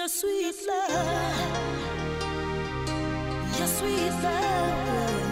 your sweet love, your sweet love,